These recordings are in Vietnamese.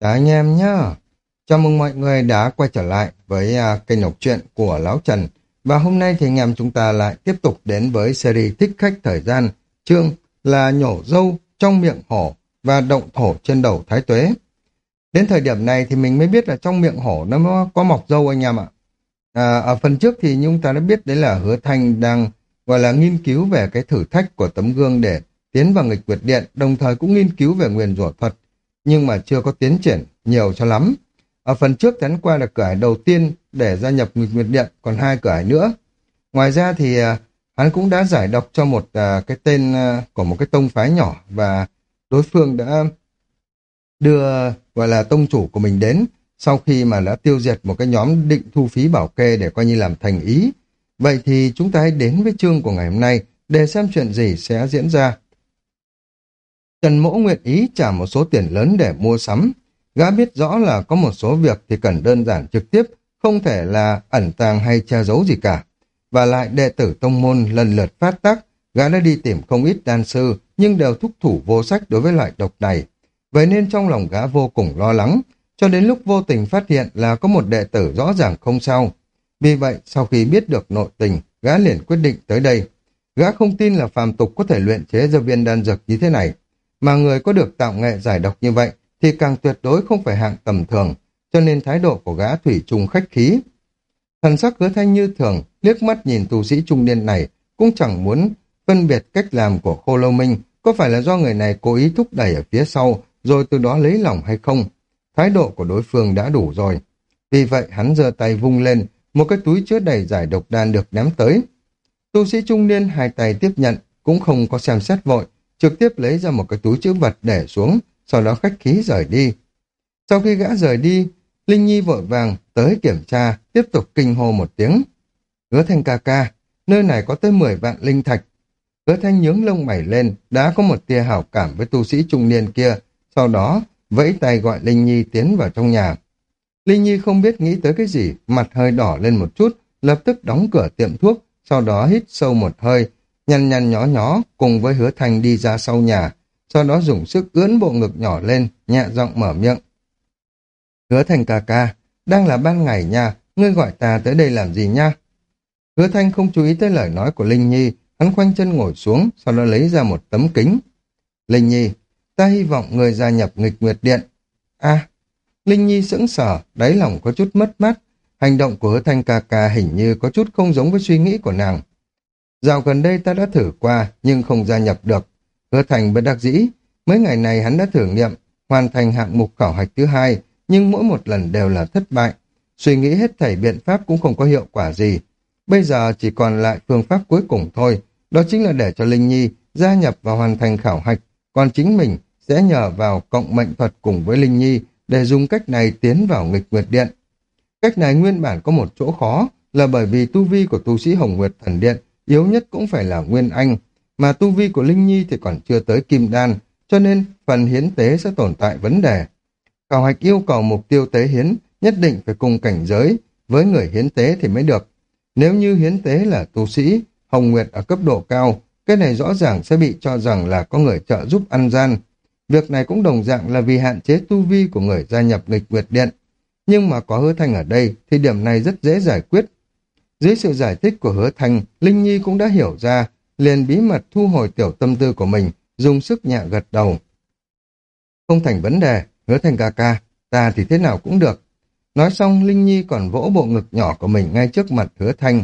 Chào anh em nhá. Chào mừng mọi người đã quay trở lại với uh, kênh đọc truyện của Lão Trần. Và hôm nay thì anh em chúng ta lại tiếp tục đến với series Thích Khách Thời Gian. Chương là nhổ dâu trong miệng hổ và động thổ trên đầu thái tuế. Đến thời điểm này thì mình mới biết là trong miệng hổ nó có mọc dâu anh em ạ. À, ở phần trước thì chúng ta đã biết đấy là hứa thanh đang gọi là nghiên cứu về cái thử thách của tấm gương để tiến vào nghịch quyệt điện, đồng thời cũng nghiên cứu về nguyền rủa thuật nhưng mà chưa có tiến triển nhiều cho lắm. Ở phần trước thì hắn qua là cửa ải đầu tiên để gia nhập Nguyệt nguyệt điện, còn hai cửa ải nữa. Ngoài ra thì à, hắn cũng đã giải độc cho một à, cái tên à, của một cái tông phái nhỏ và đối phương đã đưa gọi là tông chủ của mình đến sau khi mà đã tiêu diệt một cái nhóm định thu phí bảo kê để coi như làm thành ý. Vậy thì chúng ta hãy đến với chương của ngày hôm nay để xem chuyện gì sẽ diễn ra. Trần Mỗ nguyện ý trả một số tiền lớn để mua sắm. Gã biết rõ là có một số việc thì cần đơn giản trực tiếp, không thể là ẩn tàng hay che giấu gì cả. Và lại đệ tử tông môn lần lượt phát tác, gã đã đi tìm không ít đan sư, nhưng đều thúc thủ vô sách đối với loại độc này. Vậy nên trong lòng gã vô cùng lo lắng, cho đến lúc vô tình phát hiện là có một đệ tử rõ ràng không sao. Vì vậy, sau khi biết được nội tình, gã liền quyết định tới đây. Gã không tin là phàm tục có thể luyện chế ra viên đan dược như thế này, mà người có được tạo nghệ giải độc như vậy thì càng tuyệt đối không phải hạng tầm thường, cho nên thái độ của gã thủy trùng khách khí. Thần sắc hứa thanh như thường, liếc mắt nhìn tu sĩ trung niên này, cũng chẳng muốn phân biệt cách làm của khô lâu minh có phải là do người này cố ý thúc đẩy ở phía sau, rồi từ đó lấy lòng hay không. Thái độ của đối phương đã đủ rồi. Vì vậy hắn giơ tay vung lên, một cái túi chứa đầy giải độc đan được ném tới. Tu sĩ trung niên hai tay tiếp nhận, cũng không có xem xét vội, trực tiếp lấy ra một cái túi chữ vật để xuống, sau đó khách khí rời đi. Sau khi gã rời đi, Linh Nhi vội vàng tới kiểm tra, tiếp tục kinh hô một tiếng. Hứa thanh ca ca, nơi này có tới 10 vạn linh thạch. Hứa thanh nhướng lông mày lên, đã có một tia hảo cảm với tu sĩ trung niên kia, sau đó vẫy tay gọi Linh Nhi tiến vào trong nhà. Linh Nhi không biết nghĩ tới cái gì, mặt hơi đỏ lên một chút, lập tức đóng cửa tiệm thuốc, sau đó hít sâu một hơi, nhăn nhăn nhó nhó cùng với hứa thành đi ra sau nhà, sau đó dùng sức ướn bộ ngực nhỏ lên, nhẹ giọng mở miệng. Hứa thành ca ca, đang là ban ngày nha, ngươi gọi ta tới đây làm gì nha? Hứa thanh không chú ý tới lời nói của Linh Nhi, hắn khoanh chân ngồi xuống, sau đó lấy ra một tấm kính. Linh Nhi, ta hy vọng người gia nhập nghịch nguyệt điện. a Linh Nhi sững sờ, đáy lòng có chút mất mát. Hành động của hứa thanh ca ca hình như có chút không giống với suy nghĩ của nàng. Dạo gần đây ta đã thử qua, nhưng không gia nhập được. Hứa thành bất đắc dĩ. Mấy ngày này hắn đã thử nghiệm, hoàn thành hạng mục khảo hạch thứ hai, nhưng mỗi một lần đều là thất bại. Suy nghĩ hết thảy biện pháp cũng không có hiệu quả gì. Bây giờ chỉ còn lại phương pháp cuối cùng thôi, đó chính là để cho Linh Nhi gia nhập và hoàn thành khảo hạch, còn chính mình sẽ nhờ vào cộng mệnh thuật cùng với Linh Nhi để dùng cách này tiến vào nghịch nguyệt điện. Cách này nguyên bản có một chỗ khó là bởi vì tu vi của tu sĩ Hồng Nguyệt Thần Điện yếu nhất cũng phải là Nguyên Anh, mà tu vi của Linh Nhi thì còn chưa tới Kim Đan, cho nên phần hiến tế sẽ tồn tại vấn đề. Khảo hạch yêu cầu mục tiêu tế hiến nhất định phải cùng cảnh giới với người hiến tế thì mới được. Nếu như hiến tế là tu sĩ, Hồng Nguyệt ở cấp độ cao, cái này rõ ràng sẽ bị cho rằng là có người trợ giúp ăn gian. Việc này cũng đồng dạng là vì hạn chế tu vi của người gia nhập nghịch Nguyệt Điện. Nhưng mà có hứa thanh ở đây thì điểm này rất dễ giải quyết. Dưới sự giải thích của hứa thanh, Linh Nhi cũng đã hiểu ra, liền bí mật thu hồi tiểu tâm tư của mình, dùng sức nhẹ gật đầu. Không thành vấn đề, hứa thanh ca ca, ta thì thế nào cũng được. Nói xong, Linh Nhi còn vỗ bộ ngực nhỏ của mình ngay trước mặt hứa thanh.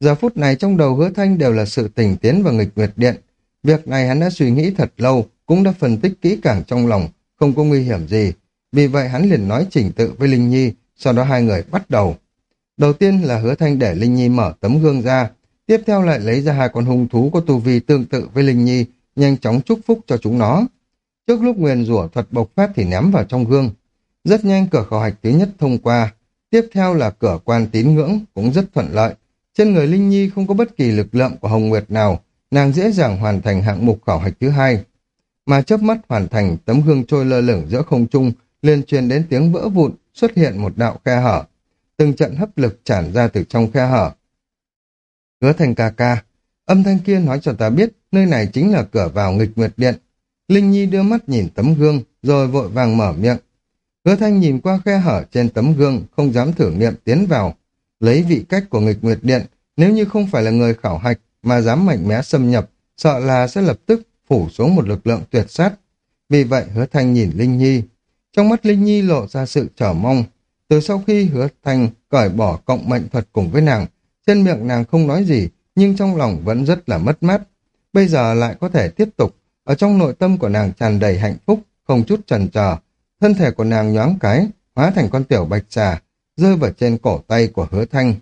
Giờ phút này trong đầu hứa thanh đều là sự tình tiến và nghịch nguyệt điện. Việc này hắn đã suy nghĩ thật lâu, cũng đã phân tích kỹ càng trong lòng, không có nguy hiểm gì. Vì vậy hắn liền nói chỉnh tự với Linh Nhi, sau đó hai người bắt đầu. Đầu tiên là hứa thanh để Linh Nhi mở tấm gương ra, tiếp theo lại lấy ra hai con hung thú có tu vi tương tự với Linh Nhi, nhanh chóng chúc phúc cho chúng nó. Trước lúc nguyền rủa thuật bộc phát thì ném vào trong gương. Rất nhanh cửa khảo hạch thứ nhất thông qua, tiếp theo là cửa quan tín ngưỡng cũng rất thuận lợi. Trên người Linh Nhi không có bất kỳ lực lượng của Hồng Nguyệt nào, nàng dễ dàng hoàn thành hạng mục khảo hạch thứ hai. Mà chớp mắt hoàn thành tấm gương trôi lơ lửng giữa không trung, liền truyền đến tiếng vỡ vụn, xuất hiện một đạo khe hở từng trận hấp lực tràn ra từ trong khe hở. Hứa thành ca ca, âm thanh kia nói cho ta biết nơi này chính là cửa vào nghịch nguyệt điện. Linh Nhi đưa mắt nhìn tấm gương, rồi vội vàng mở miệng. Hứa thanh nhìn qua khe hở trên tấm gương, không dám thử nghiệm tiến vào. Lấy vị cách của nghịch nguyệt điện, nếu như không phải là người khảo hạch mà dám mạnh mẽ xâm nhập, sợ là sẽ lập tức phủ xuống một lực lượng tuyệt sát. Vì vậy hứa thanh nhìn Linh Nhi. Trong mắt Linh Nhi lộ ra sự chờ mong. Từ sau khi hứa thanh cởi bỏ cộng mệnh thuật cùng với nàng, trên miệng nàng không nói gì, nhưng trong lòng vẫn rất là mất mát. Bây giờ lại có thể tiếp tục, ở trong nội tâm của nàng tràn đầy hạnh phúc, không chút chần chờ. Thân thể của nàng nhoáng cái, hóa thành con tiểu bạch xà, rơi vào trên cổ tay của hứa thanh.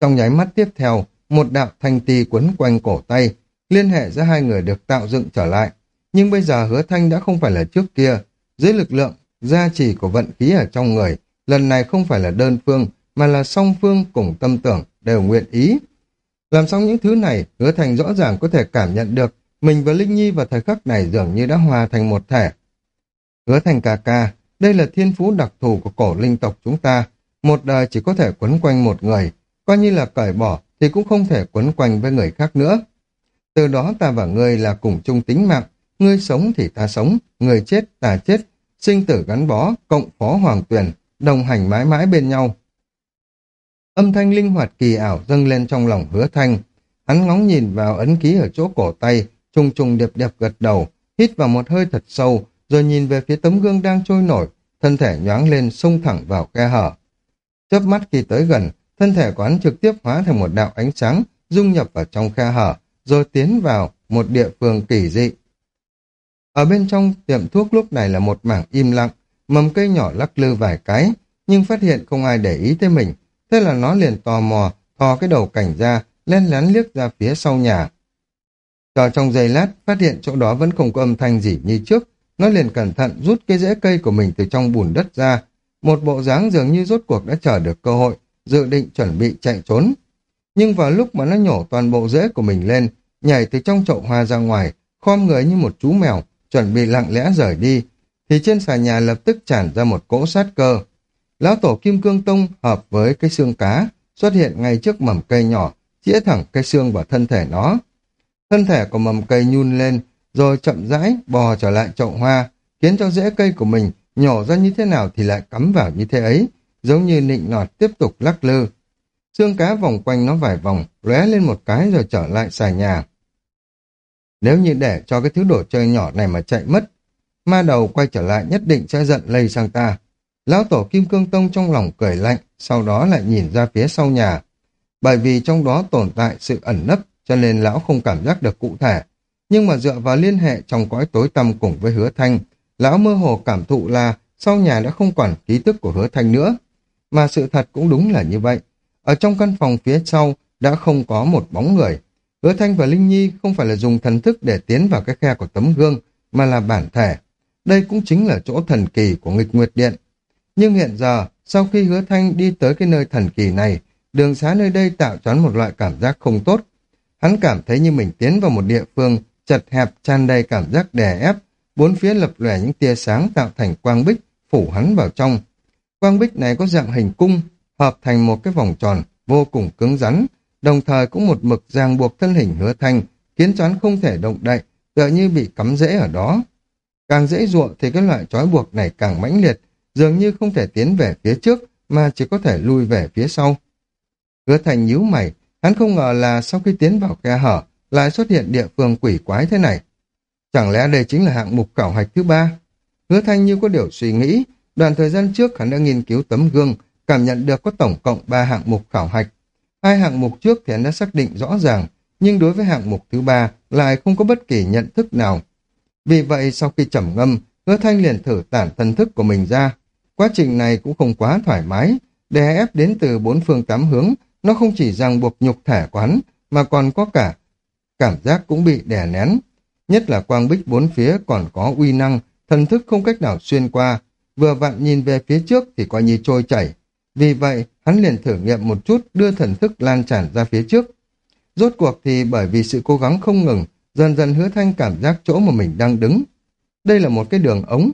Trong nháy mắt tiếp theo, một đạo thanh ti quấn quanh cổ tay, liên hệ giữa hai người được tạo dựng trở lại. Nhưng bây giờ hứa thanh đã không phải là trước kia, dưới lực lượng, gia trì của vận khí ở trong người, lần này không phải là đơn phương, mà là song phương cùng tâm tưởng, đều nguyện ý. Làm xong những thứ này, hứa thành rõ ràng có thể cảm nhận được mình và Linh Nhi vào thời khắc này dường như đã hòa thành một thể. Hứa thành ca ca, đây là thiên phú đặc thù của cổ linh tộc chúng ta. Một đời chỉ có thể quấn quanh một người, coi như là cởi bỏ thì cũng không thể quấn quanh với người khác nữa. Từ đó ta và ngươi là cùng chung tính mạng, ngươi sống thì ta sống, người chết ta chết, sinh tử gắn bó, cộng phó hoàng tuyển, đồng hành mãi mãi bên nhau. Âm thanh linh hoạt kỳ ảo dâng lên trong lòng hứa thanh. Hắn ngóng nhìn vào ấn ký ở chỗ cổ tay, trùng trùng điệp điệp gật đầu, hít vào một hơi thật sâu, rồi nhìn về phía tấm gương đang trôi nổi, thân thể nhoáng lên xông thẳng vào khe hở. Chớp mắt khi tới gần, thân thể của hắn trực tiếp hóa thành một đạo ánh sáng, dung nhập vào trong khe hở, rồi tiến vào một địa phương kỳ dị. Ở bên trong tiệm thuốc lúc này là một mảng im lặng, mầm cây nhỏ lắc lư vài cái, nhưng phát hiện không ai để ý tới mình, thế là nó liền tò mò, thò cái đầu cảnh ra, len lén liếc ra phía sau nhà. Chờ trong giây lát, phát hiện chỗ đó vẫn không có âm thanh gì như trước, nó liền cẩn thận rút cái rễ cây của mình từ trong bùn đất ra, một bộ dáng dường như rốt cuộc đã chờ được cơ hội, dự định chuẩn bị chạy trốn. Nhưng vào lúc mà nó nhổ toàn bộ rễ của mình lên, nhảy từ trong chậu hoa ra ngoài, khom người như một chú mèo, chuẩn bị lặng lẽ rời đi, thì trên xà nhà lập tức tràn ra một cỗ sát cơ. Lão tổ Kim Cương Tông hợp với cái xương cá, xuất hiện ngay trước mầm cây nhỏ, chĩa thẳng cây xương vào thân thể nó. Thân thể của mầm cây nhun lên, rồi chậm rãi bò trở lại chậu hoa, khiến cho rễ cây của mình nhổ ra như thế nào thì lại cắm vào như thế ấy, giống như nịnh nọt tiếp tục lắc lư. Xương cá vòng quanh nó vài vòng, lóe lên một cái rồi trở lại xà nhà. Nếu như để cho cái thứ đồ chơi nhỏ này mà chạy mất, ma đầu quay trở lại nhất định sẽ giận lây sang ta. Lão tổ Kim Cương Tông trong lòng cười lạnh, sau đó lại nhìn ra phía sau nhà. Bởi vì trong đó tồn tại sự ẩn nấp, cho nên lão không cảm giác được cụ thể. Nhưng mà dựa vào liên hệ trong cõi tối tăm cùng với hứa thanh, lão mơ hồ cảm thụ là sau nhà đã không còn ký tức của hứa thanh nữa. Mà sự thật cũng đúng là như vậy. Ở trong căn phòng phía sau đã không có một bóng người. Hứa Thanh và Linh Nhi không phải là dùng thần thức để tiến vào cái khe của tấm gương, mà là bản thể. Đây cũng chính là chỗ thần kỳ của nghịch nguyệt điện. Nhưng hiện giờ, sau khi hứa Thanh đi tới cái nơi thần kỳ này, đường xá nơi đây tạo cho hắn một loại cảm giác không tốt. Hắn cảm thấy như mình tiến vào một địa phương chật hẹp tràn đầy cảm giác đè ép, bốn phía lập lòe những tia sáng tạo thành quang bích, phủ hắn vào trong. Quang bích này có dạng hình cung, hợp thành một cái vòng tròn, vô cùng cứng rắn, đồng thời cũng một mực ràng buộc thân hình hứa thanh, khiến cho hắn không thể động đậy, tựa như bị cắm rễ ở đó. Càng dễ dụa thì cái loại trói buộc này càng mãnh liệt, dường như không thể tiến về phía trước, mà chỉ có thể lui về phía sau. Hứa thành nhíu mày, hắn không ngờ là sau khi tiến vào khe hở, lại xuất hiện địa phương quỷ quái thế này. Chẳng lẽ đây chính là hạng mục khảo hạch thứ ba? Hứa thanh như có điều suy nghĩ, đoạn thời gian trước hắn đã nghiên cứu tấm gương, cảm nhận được có tổng cộng 3 hạng mục khảo hạch. Hai hạng mục trước thì hắn đã xác định rõ ràng, nhưng đối với hạng mục thứ ba lại không có bất kỳ nhận thức nào. Vì vậy sau khi trầm ngâm, hứa thanh liền thử tản thân thức của mình ra. Quá trình này cũng không quá thoải mái, đè ép đến từ bốn phương tám hướng, nó không chỉ ràng buộc nhục thể quán, mà còn có cả cảm giác cũng bị đè nén. Nhất là quang bích bốn phía còn có uy năng, thần thức không cách nào xuyên qua, vừa vặn nhìn về phía trước thì coi như trôi chảy. Vì vậy, hắn liền thử nghiệm một chút đưa thần thức lan tràn ra phía trước. Rốt cuộc thì bởi vì sự cố gắng không ngừng, dần dần hứa thanh cảm giác chỗ mà mình đang đứng. Đây là một cái đường ống.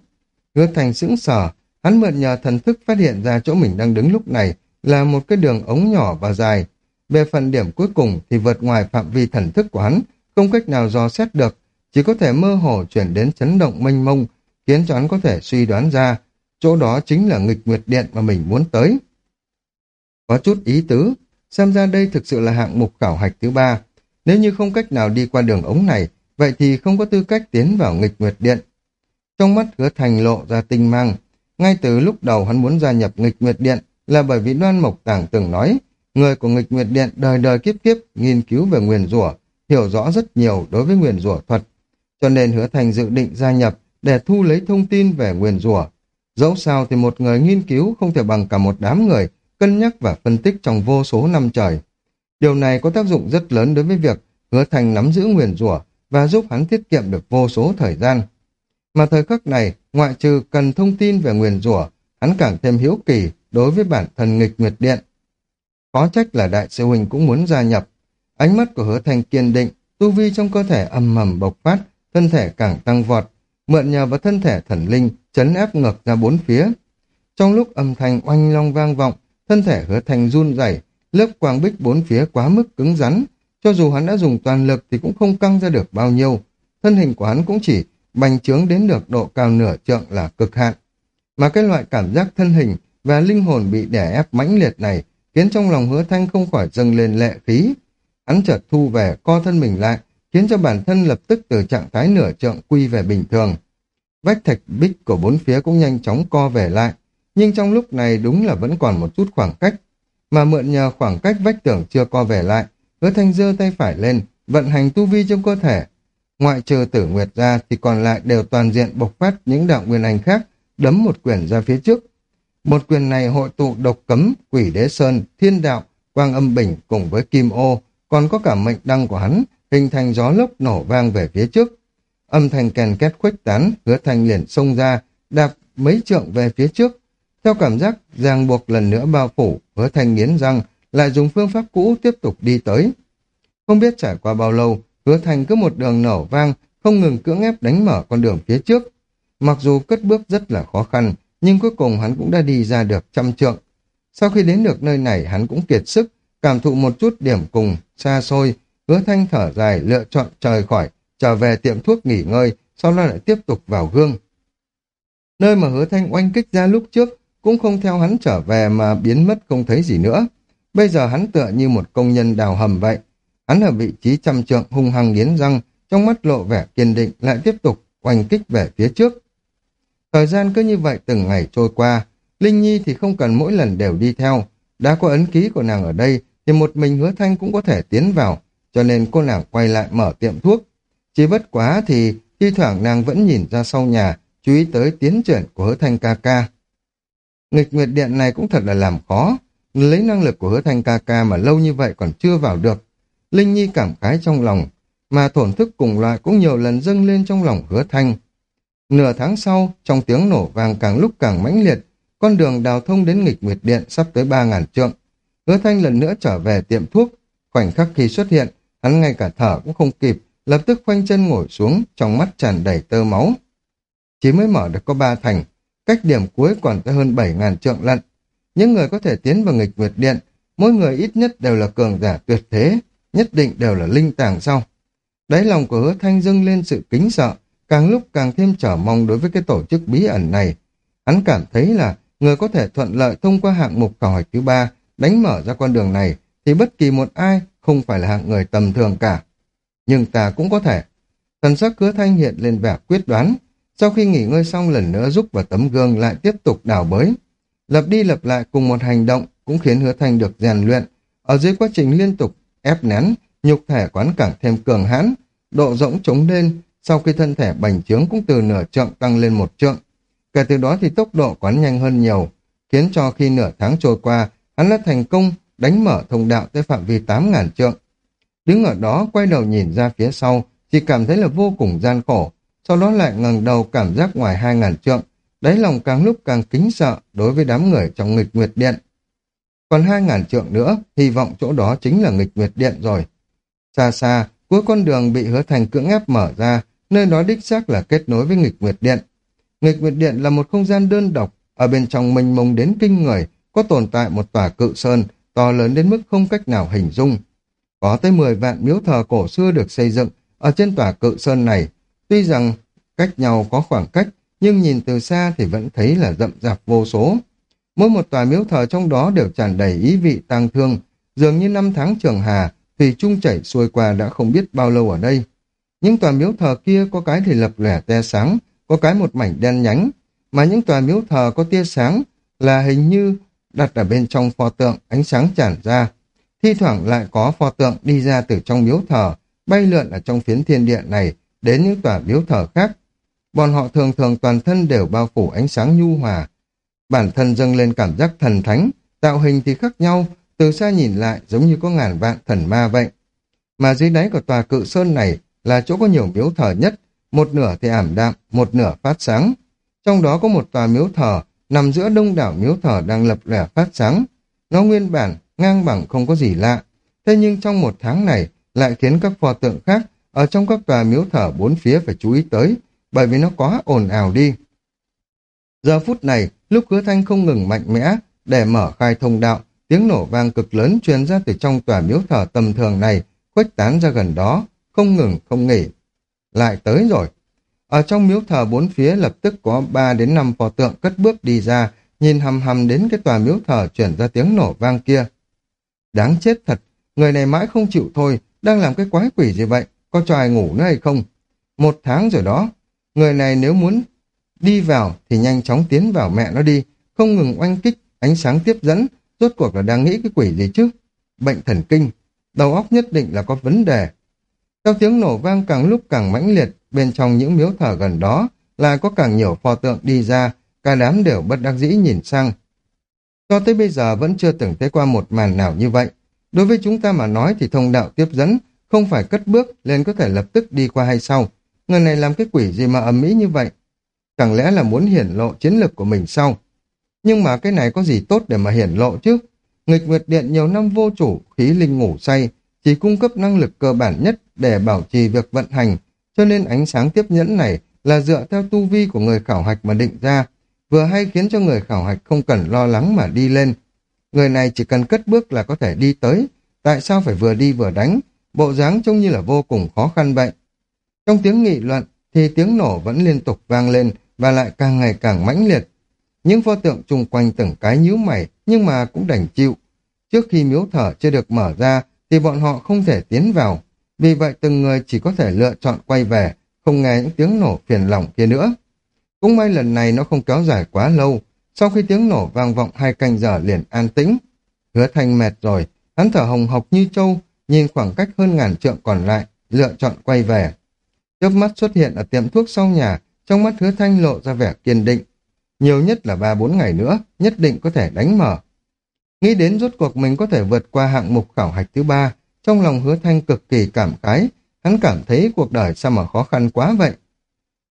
Hứa thanh sững sờ, hắn mượn nhờ thần thức phát hiện ra chỗ mình đang đứng lúc này là một cái đường ống nhỏ và dài. Về phần điểm cuối cùng thì vượt ngoài phạm vi thần thức của hắn, không cách nào dò xét được, chỉ có thể mơ hồ chuyển đến chấn động mênh mông, khiến cho hắn có thể suy đoán ra chỗ đó chính là nghịch nguyệt điện mà mình muốn tới. Có chút ý tứ, xem ra đây thực sự là hạng mục khảo hạch thứ ba. Nếu như không cách nào đi qua đường ống này, vậy thì không có tư cách tiến vào nghịch nguyệt điện. Trong mắt hứa thành lộ ra tinh mang, ngay từ lúc đầu hắn muốn gia nhập nghịch nguyệt điện là bởi vì đoan mộc tảng từng nói, người của nghịch nguyệt điện đời đời kiếp kiếp nghiên cứu về nguyền rủa hiểu rõ rất nhiều đối với nguyền rủa thuật. Cho nên hứa thành dự định gia nhập để thu lấy thông tin về nguyền rủa Dẫu sao thì một người nghiên cứu không thể bằng cả một đám người cân nhắc và phân tích trong vô số năm trời. Điều này có tác dụng rất lớn đối với việc hứa thành nắm giữ nguyền rủa và giúp hắn tiết kiệm được vô số thời gian. Mà thời khắc này, ngoại trừ cần thông tin về nguyền rủa, hắn càng thêm hiếu kỳ đối với bản thân nghịch nguyệt điện. Có trách là đại sư huynh cũng muốn gia nhập. Ánh mắt của hứa thành kiên định, tu vi trong cơ thể âm mầm bộc phát, thân thể càng tăng vọt, mượn nhờ vào thân thể thần linh, chấn ép ngược ra bốn phía. Trong lúc âm thanh oanh long vang vọng, thân thể hứa thành run rẩy, lớp quang bích bốn phía quá mức cứng rắn, cho dù hắn đã dùng toàn lực thì cũng không căng ra được bao nhiêu. Thân hình của hắn cũng chỉ bành trướng đến được độ cao nửa trượng là cực hạn. Mà cái loại cảm giác thân hình và linh hồn bị đè ép mãnh liệt này khiến trong lòng hứa thanh không khỏi dâng lên lệ khí. Hắn chợt thu về, co thân mình lại, khiến cho bản thân lập tức từ trạng thái nửa trượng quy về bình thường. Vách thạch bích của bốn phía cũng nhanh chóng co về lại, nhưng trong lúc này đúng là vẫn còn một chút khoảng cách. Mà mượn nhờ khoảng cách vách tường chưa co về lại, hứa thanh giơ tay phải lên, vận hành tu vi trong cơ thể. Ngoại trừ tử nguyệt ra thì còn lại đều toàn diện bộc phát những đạo nguyên anh khác, đấm một quyền ra phía trước. Một quyền này hội tụ độc cấm, quỷ đế sơn, thiên đạo, quang âm bình cùng với kim ô, còn có cả mệnh đăng của hắn, hình thành gió lốc nổ vang về phía trước. Âm thanh kèn két khuếch tán, hứa thanh liền xông ra, đạp mấy trượng về phía trước. Theo cảm giác ràng buộc lần nữa bao phủ, hứa thanh nghiến răng, lại dùng phương pháp cũ tiếp tục đi tới. Không biết trải qua bao lâu, hứa thanh cứ một đường nổ vang, không ngừng cưỡng ép đánh mở con đường phía trước. Mặc dù cất bước rất là khó khăn, nhưng cuối cùng hắn cũng đã đi ra được trăm trượng. Sau khi đến được nơi này hắn cũng kiệt sức, cảm thụ một chút điểm cùng, xa xôi, hứa thanh thở dài lựa chọn trời khỏi, trở về tiệm thuốc nghỉ ngơi, sau đó lại tiếp tục vào gương. Nơi mà hứa thanh oanh kích ra lúc trước cũng không theo hắn trở về mà biến mất không thấy gì nữa. Bây giờ hắn tựa như một công nhân đào hầm vậy. Hắn ở vị trí trăm trượng hung hăng nghiến răng, trong mắt lộ vẻ kiên định lại tiếp tục oanh kích về phía trước. Thời gian cứ như vậy từng ngày trôi qua, Linh Nhi thì không cần mỗi lần đều đi theo. Đã có ấn ký của nàng ở đây, thì một mình hứa thanh cũng có thể tiến vào, cho nên cô nàng quay lại mở tiệm thuốc. Chỉ bất quá thì thi thoảng nàng vẫn nhìn ra sau nhà, chú ý tới tiến triển của hứa thanh ca ca. Nghịch nguyệt điện này cũng thật là làm khó, lấy năng lực của hứa thanh ca ca mà lâu như vậy còn chưa vào được. Linh Nhi cảm khái trong lòng, mà thổn thức cùng loại cũng nhiều lần dâng lên trong lòng hứa thanh. Nửa tháng sau, trong tiếng nổ vàng càng lúc càng mãnh liệt, con đường đào thông đến nghịch nguyệt điện sắp tới ba ngàn trượng. Hứa thanh lần nữa trở về tiệm thuốc, khoảnh khắc khi xuất hiện, hắn ngay cả thở cũng không kịp, lập tức khoanh chân ngồi xuống, trong mắt tràn đầy tơ máu. Chỉ mới mở được có ba thành, cách điểm cuối còn tới hơn bảy ngàn trượng lận. Những người có thể tiến vào nghịch nguyệt điện, mỗi người ít nhất đều là cường giả tuyệt thế, nhất định đều là linh tàng sau. Đáy lòng của hứa thanh dâng lên sự kính sợ, càng lúc càng thêm trở mong đối với cái tổ chức bí ẩn này. Hắn cảm thấy là người có thể thuận lợi thông qua hạng mục khảo hạch thứ ba đánh mở ra con đường này thì bất kỳ một ai không phải là hạng người tầm thường cả. Nhưng ta cũng có thể. Thần sắc hứa thanh hiện lên vẻ quyết đoán. Sau khi nghỉ ngơi xong lần nữa rút vào tấm gương lại tiếp tục đào bới. Lập đi lập lại cùng một hành động cũng khiến hứa thanh được rèn luyện. Ở dưới quá trình liên tục ép nén, nhục thể quán càng thêm cường hãn, độ rỗng trống lên, sau khi thân thể bành trướng cũng từ nửa trượng tăng lên một trượng. Kể từ đó thì tốc độ quán nhanh hơn nhiều, khiến cho khi nửa tháng trôi qua, hắn đã thành công đánh mở thông đạo tới phạm vi 8.000 trượng. Đứng ở đó quay đầu nhìn ra phía sau, chỉ cảm thấy là vô cùng gian khổ, sau đó lại ngẩng đầu cảm giác ngoài 2.000 trượng, đáy lòng càng lúc càng kính sợ đối với đám người trong nghịch nguyệt điện. Còn 2.000 trượng nữa, hy vọng chỗ đó chính là nghịch nguyệt điện rồi. Xa xa, cuối con đường bị hứa thành cưỡng ép mở ra, nơi đó đích xác là kết nối với nghịch nguyệt điện. Nghịch nguyệt điện là một không gian đơn độc, ở bên trong mênh mông đến kinh người, có tồn tại một tòa cự sơn, to lớn đến mức không cách nào hình dung. Có tới 10 vạn miếu thờ cổ xưa được xây dựng ở trên tòa cự sơn này, tuy rằng cách nhau có khoảng cách, nhưng nhìn từ xa thì vẫn thấy là rậm rạp vô số. Mỗi một tòa miếu thờ trong đó đều tràn đầy ý vị tang thương, dường như năm tháng trường hà, thủy trung chảy xuôi qua đã không biết bao lâu ở đây. Những tòa miếu thờ kia có cái thì lập lẻ te sáng, có cái một mảnh đen nhánh, mà những tòa miếu thờ có tia sáng là hình như đặt ở bên trong pho tượng ánh sáng tràn ra. Thi thoảng lại có pho tượng đi ra từ trong miếu thờ, bay lượn ở trong phiến thiên địa này đến những tòa miếu thờ khác. Bọn họ thường thường toàn thân đều bao phủ ánh sáng nhu hòa. Bản thân dâng lên cảm giác thần thánh, tạo hình thì khác nhau, từ xa nhìn lại giống như có ngàn vạn thần ma vậy. Mà dưới đáy của tòa cự sơn này là chỗ có nhiều miếu thờ nhất, một nửa thì ảm đạm, một nửa phát sáng. Trong đó có một tòa miếu thờ nằm giữa đông đảo miếu thờ đang lập lẻ phát sáng. Nó nguyên bản, ngang bằng không có gì lạ. Thế nhưng trong một tháng này lại khiến các pho tượng khác ở trong các tòa miếu thờ bốn phía phải chú ý tới, bởi vì nó quá ồn ào đi. Giờ phút này, lúc hứa thanh không ngừng mạnh mẽ để mở khai thông đạo, tiếng nổ vang cực lớn truyền ra từ trong tòa miếu thờ tầm thường này, khuếch tán ra gần đó, không ngừng không nghỉ. Lại tới rồi. Ở trong miếu thờ bốn phía lập tức có 3 đến 5 pho tượng cất bước đi ra, nhìn hầm hầm đến cái tòa miếu thờ chuyển ra tiếng nổ vang kia. Đáng chết thật, người này mãi không chịu thôi, đang làm cái quái quỷ gì vậy, có cho ai ngủ nữa hay không? Một tháng rồi đó, người này nếu muốn đi vào thì nhanh chóng tiến vào mẹ nó đi, không ngừng oanh kích, ánh sáng tiếp dẫn, rốt cuộc là đang nghĩ cái quỷ gì chứ? Bệnh thần kinh, đầu óc nhất định là có vấn đề. Theo tiếng nổ vang càng lúc càng mãnh liệt, bên trong những miếu thờ gần đó là có càng nhiều pho tượng đi ra, cả đám đều bất đắc dĩ nhìn sang. Cho tới bây giờ vẫn chưa từng thấy qua một màn nào như vậy. Đối với chúng ta mà nói thì thông đạo tiếp dẫn, không phải cất bước lên có thể lập tức đi qua hay sau. Người này làm cái quỷ gì mà ầm ĩ như vậy? Chẳng lẽ là muốn hiển lộ chiến lược của mình sau? Nhưng mà cái này có gì tốt để mà hiển lộ chứ? Nghịch Nguyệt Điện nhiều năm vô chủ, khí linh ngủ say, chỉ cung cấp năng lực cơ bản nhất để bảo trì việc vận hành, cho nên ánh sáng tiếp nhẫn này là dựa theo tu vi của người khảo hạch mà định ra, vừa hay khiến cho người khảo hạch không cần lo lắng mà đi lên. Người này chỉ cần cất bước là có thể đi tới, tại sao phải vừa đi vừa đánh, bộ dáng trông như là vô cùng khó khăn vậy. Trong tiếng nghị luận thì tiếng nổ vẫn liên tục vang lên và lại càng ngày càng mãnh liệt. Những pho tượng chung quanh từng cái nhíu mày nhưng mà cũng đành chịu. Trước khi miếu thở chưa được mở ra thì bọn họ không thể tiến vào. Vì vậy từng người chỉ có thể lựa chọn quay về, không nghe những tiếng nổ phiền lòng kia nữa. Cũng may lần này nó không kéo dài quá lâu. Sau khi tiếng nổ vang vọng hai canh giờ liền an tĩnh. Hứa thanh mệt rồi, hắn thở hồng hộc như trâu, nhìn khoảng cách hơn ngàn trượng còn lại, lựa chọn quay về. Chớp mắt xuất hiện ở tiệm thuốc sau nhà, trong mắt hứa thanh lộ ra vẻ kiên định. Nhiều nhất là ba bốn ngày nữa, nhất định có thể đánh mở. Nghĩ đến rốt cuộc mình có thể vượt qua hạng mục khảo hạch thứ ba, trong lòng hứa thanh cực kỳ cảm khái, hắn cảm thấy cuộc đời sao mà khó khăn quá vậy.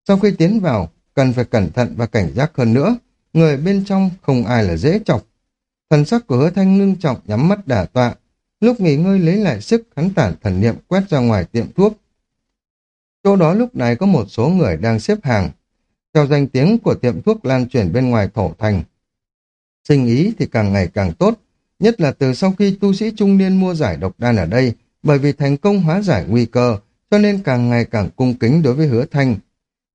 Sau khi tiến vào, cần phải cẩn thận và cảnh giác hơn nữa, người bên trong không ai là dễ chọc. Thần sắc của hứa thanh ngưng trọng nhắm mắt đả tọa, lúc nghỉ ngơi lấy lại sức hắn tản thần niệm quét ra ngoài tiệm thuốc. Chỗ đó lúc này có một số người đang xếp hàng, theo danh tiếng của tiệm thuốc lan truyền bên ngoài thổ thành. Sinh ý thì càng ngày càng tốt, nhất là từ sau khi tu sĩ trung niên mua giải độc đan ở đây, bởi vì thành công hóa giải nguy cơ, cho nên càng ngày càng cung kính đối với hứa thanh.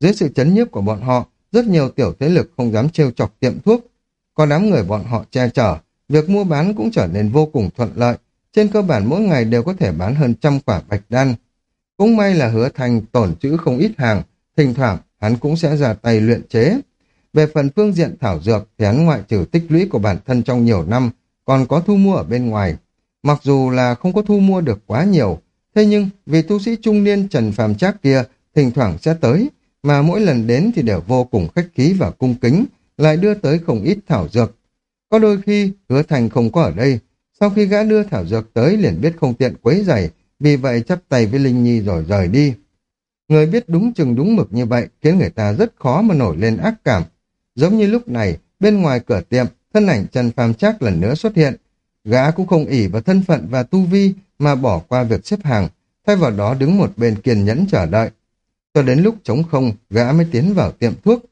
Dưới sự chấn nhiếp của bọn họ, rất nhiều tiểu thế lực không dám trêu chọc tiệm thuốc. Còn đám người bọn họ che chở, việc mua bán cũng trở nên vô cùng thuận lợi. Trên cơ bản mỗi ngày đều có thể bán hơn trăm quả bạch đan. Cũng may là hứa Thành tổn chữ không ít hàng, thỉnh thoảng hắn cũng sẽ ra tay luyện chế. Về phần phương diện thảo dược thì hắn ngoại trừ tích lũy của bản thân trong nhiều năm, còn có thu mua ở bên ngoài. Mặc dù là không có thu mua được quá nhiều, thế nhưng vì tu sĩ trung niên Trần Phàm Trác kia thỉnh thoảng sẽ tới, mà mỗi lần đến thì đều vô cùng khách khí và cung kính, lại đưa tới không ít thảo dược. Có đôi khi hứa thành không có ở đây, sau khi gã đưa thảo dược tới liền biết không tiện quấy giày, vì vậy chắp tay với Linh Nhi rồi rời đi. Người biết đúng chừng đúng mực như vậy khiến người ta rất khó mà nổi lên ác cảm. Giống như lúc này, bên ngoài cửa tiệm, thân ảnh Trần Phàm Trác lần nữa xuất hiện. Gã cũng không ỉ vào thân phận và tu vi mà bỏ qua việc xếp hàng, thay vào đó đứng một bên kiên nhẫn chờ đợi. Cho đến lúc trống không, gã mới tiến vào tiệm thuốc.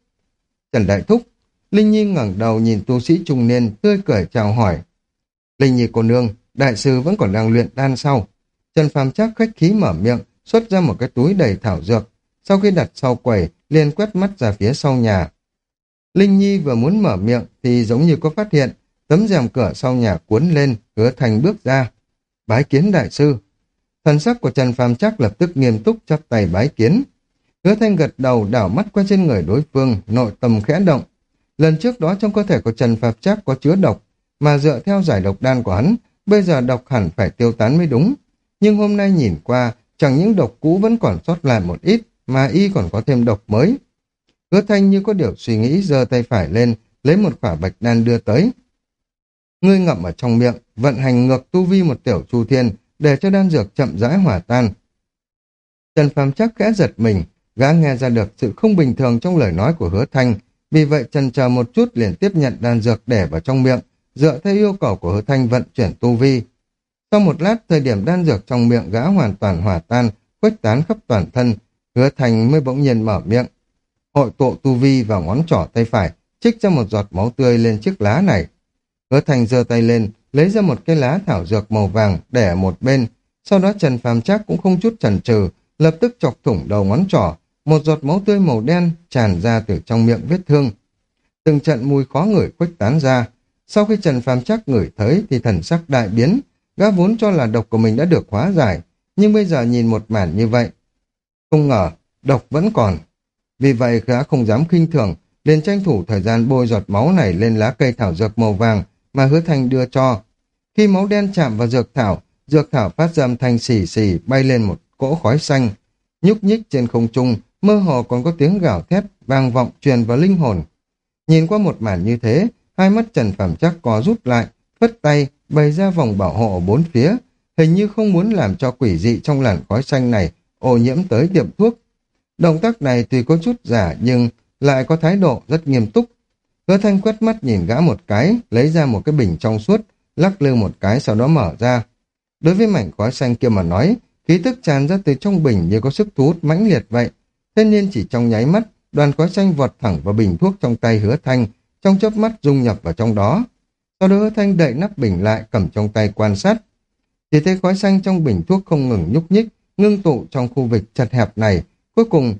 Trần Đại Thúc, Linh Nhi ngẩng đầu nhìn tu sĩ trung niên, tươi cười chào hỏi. Linh Nhi cô nương, đại sư vẫn còn đang luyện đan sau. Trần Phàm Trác khách khí mở miệng, xuất ra một cái túi đầy thảo dược. Sau khi đặt sau quầy, liền quét mắt ra phía sau nhà. Linh Nhi vừa muốn mở miệng thì giống như có phát hiện, tấm rèm cửa sau nhà cuốn lên, hứa thành bước ra. Bái kiến đại sư. Thần sắc của Trần Phàm chắc lập tức nghiêm túc chắp tay bái kiến. Hứa thanh gật đầu đảo mắt qua trên người đối phương, nội tâm khẽ động. Lần trước đó trong cơ thể của Trần Phàm chắc có chứa độc, mà dựa theo giải độc đan của hắn, bây giờ độc hẳn phải tiêu tán mới đúng. Nhưng hôm nay nhìn qua, chẳng những độc cũ vẫn còn sót lại một ít, mà y còn có thêm độc mới. Hứa thanh như có điều suy nghĩ giơ tay phải lên, lấy một quả bạch đan đưa tới. Ngươi ngậm ở trong miệng, vận hành ngược tu vi một tiểu chu thiên, để cho đan dược chậm rãi hỏa tan. Trần Phàm chắc khẽ giật mình, gã nghe ra được sự không bình thường trong lời nói của hứa thanh, vì vậy trần chờ một chút liền tiếp nhận đan dược để vào trong miệng, dựa theo yêu cầu của hứa thanh vận chuyển tu vi. Sau một lát, thời điểm đan dược trong miệng gã hoàn toàn hòa tan, khuếch tán khắp toàn thân, hứa thành mới bỗng nhiên mở miệng. Hội tụ tu vi vào ngón trỏ tay phải, trích ra một giọt máu tươi lên chiếc lá này. Hứa thành giơ tay lên, lấy ra một cái lá thảo dược màu vàng để ở một bên, sau đó Trần Phàm chắc cũng không chút chần chừ, lập tức chọc thủng đầu ngón trỏ, một giọt máu tươi màu đen tràn ra từ trong miệng vết thương. Từng trận mùi khó ngửi khuếch tán ra, sau khi Trần Phàm chắc ngửi thấy thì thần sắc đại biến, gã vốn cho là độc của mình đã được hóa giải, nhưng bây giờ nhìn một màn như vậy. Không ngờ, độc vẫn còn. Vì vậy gã không dám khinh thường, liền tranh thủ thời gian bôi giọt máu này lên lá cây thảo dược màu vàng mà hứa thanh đưa cho. Khi máu đen chạm vào dược thảo, dược thảo phát ra âm thanh xì xì bay lên một cỗ khói xanh. Nhúc nhích trên không trung, mơ hồ còn có tiếng gào thét vang vọng truyền vào linh hồn. Nhìn qua một màn như thế, hai mắt Trần Phạm chắc có rút lại, phất tay, bày ra vòng bảo hộ bốn phía, hình như không muốn làm cho quỷ dị trong làn khói xanh này ô nhiễm tới tiệm thuốc. Động tác này tuy có chút giả nhưng lại có thái độ rất nghiêm túc. Hứa thanh quét mắt nhìn gã một cái, lấy ra một cái bình trong suốt, lắc lư một cái sau đó mở ra. Đối với mảnh khói xanh kia mà nói, khí tức tràn ra từ trong bình như có sức thu hút mãnh liệt vậy. Thế nhiên chỉ trong nháy mắt, đoàn khói xanh vọt thẳng vào bình thuốc trong tay hứa thanh, trong chớp mắt dung nhập vào trong đó. Sau đó thanh đậy nắp bình lại cầm trong tay quan sát. Chỉ thấy khói xanh trong bình thuốc không ngừng nhúc nhích, ngưng tụ trong khu vực chật hẹp này, cuối cùng